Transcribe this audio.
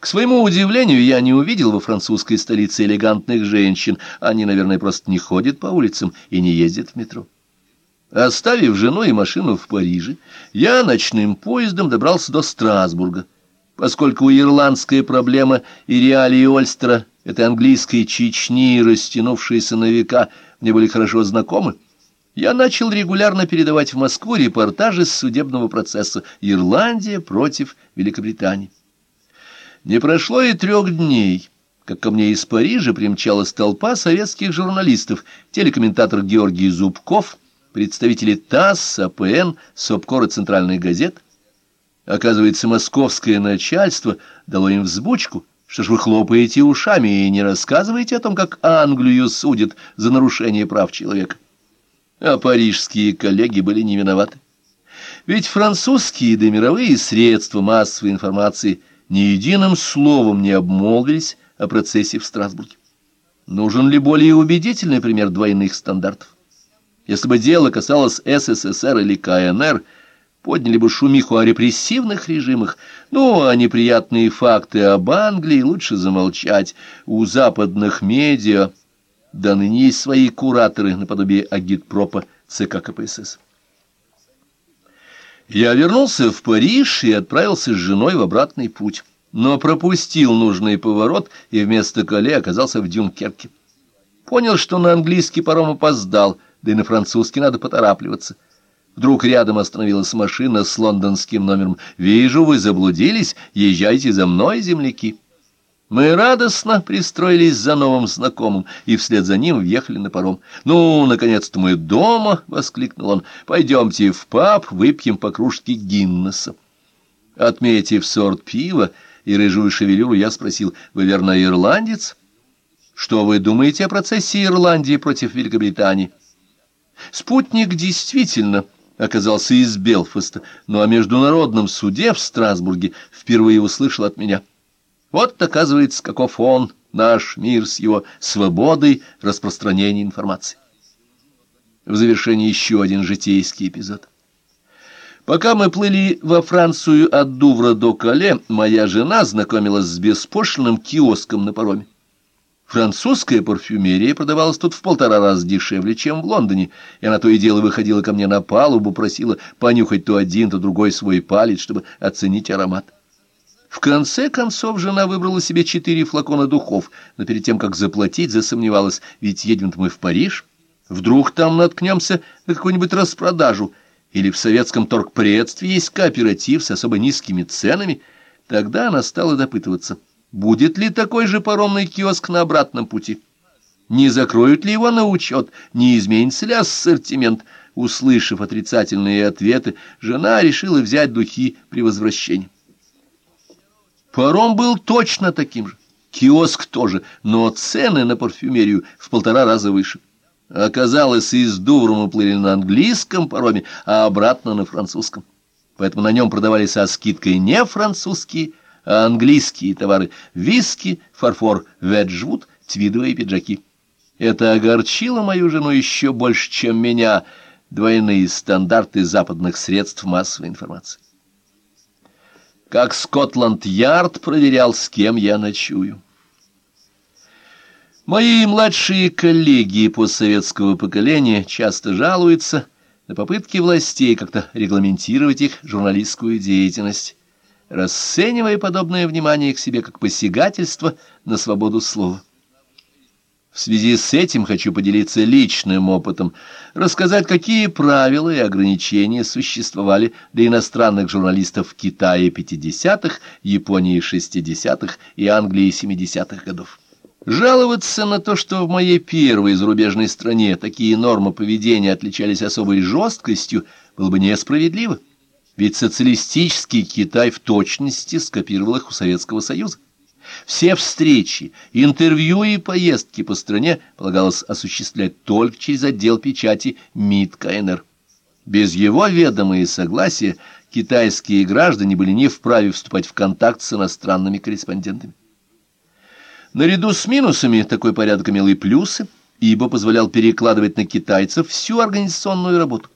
К своему удивлению, я не увидел во французской столице элегантных женщин. Они, наверное, просто не ходят по улицам и не ездят в метро. Оставив жену и машину в Париже, я ночным поездом добрался до Страсбурга. Поскольку ирландская проблема и реалии Ольстера, этой английской Чечни, растянувшиеся на века, мне были хорошо знакомы, я начал регулярно передавать в Москву репортажи с судебного процесса «Ирландия против Великобритании». Не прошло и трех дней, как ко мне из Парижа примчалась толпа советских журналистов, телекомментатор Георгий Зубков, представители ТАСС, АПН, СОПКОР и Центральных газет. Оказывается, московское начальство дало им взбучку, что ж вы хлопаете ушами и не рассказываете о том, как Англию судят за нарушение прав человека. А парижские коллеги были не виноваты. Ведь французские да мировые средства массовой информации ни единым словом не обмолвились о процессе в Страсбурге. Нужен ли более убедительный пример двойных стандартов? Если бы дело касалось СССР или КНР, подняли бы шумиху о репрессивных режимах, ну, а неприятные факты об Англии лучше замолчать. У западных медиа да ныне есть свои кураторы наподобие агитпропа ЦК КПСС. Я вернулся в Париж и отправился с женой в обратный путь, но пропустил нужный поворот и вместо Кале оказался в Дюнкерке. Понял, что на английский паром опоздал, да и на французский надо поторапливаться. Вдруг рядом остановилась машина с лондонским номером. «Вижу, вы заблудились, езжайте за мной, земляки». Мы радостно пристроились за новым знакомым и вслед за ним въехали на паром. «Ну, наконец-то мы дома!» — воскликнул он. «Пойдемте в паб, выпьем по кружке Гиннесса». Отметив сорт пива и рыжую шевелюру, я спросил, «Вы, верно, ирландец?» «Что вы думаете о процессе Ирландии против Великобритании?» Спутник действительно оказался из Белфаста, но о международном суде в Страсбурге впервые услышал от меня. Вот, оказывается, каков он, наш мир с его свободой распространения информации. В завершении еще один житейский эпизод. Пока мы плыли во Францию от Дувра до Кале, моя жена знакомилась с беспошлиным киоском на пароме. Французская парфюмерия продавалась тут в полтора раза дешевле, чем в Лондоне, и она то и дело выходила ко мне на палубу, просила понюхать то один, то другой свой палец, чтобы оценить аромат. В конце концов жена выбрала себе четыре флакона духов, но перед тем, как заплатить, засомневалась, ведь едем мы в Париж. Вдруг там наткнемся на какую-нибудь распродажу, или в советском торгпредстве есть кооператив с особо низкими ценами. Тогда она стала допытываться, будет ли такой же паромный киоск на обратном пути. Не закроют ли его на учет, не изменится ли ассортимент. Услышав отрицательные ответы, жена решила взять духи при возвращении. Паром был точно таким же, киоск тоже, но цены на парфюмерию в полтора раза выше. Оказалось, из Дувра мы плыли на английском пароме, а обратно на французском. Поэтому на нем продавались со скидкой не французские, а английские товары — виски, фарфор, веджвуд, твидовые пиджаки. Это огорчило мою жену еще больше, чем меня, двойные стандарты западных средств массовой информации как Скотланд-Ярд проверял, с кем я ночую. Мои младшие коллеги постсоветского поколения часто жалуются на попытки властей как-то регламентировать их журналистскую деятельность, расценивая подобное внимание к себе как посягательство на свободу слова. В связи с этим хочу поделиться личным опытом, рассказать, какие правила и ограничения существовали для иностранных журналистов в Китае 50-х, Японии 60-х и Англии 70-х годов. Жаловаться на то, что в моей первой зарубежной стране такие нормы поведения отличались особой жесткостью, было бы несправедливо, ведь социалистический Китай в точности скопировал их у Советского Союза. Все встречи, интервью и поездки по стране полагалось осуществлять только через отдел печати МИД КНР. Без его ведома и согласия китайские граждане были не вправе вступать в контакт с иностранными корреспондентами. Наряду с минусами такой порядок имел и плюсы, ибо позволял перекладывать на китайцев всю организационную работу.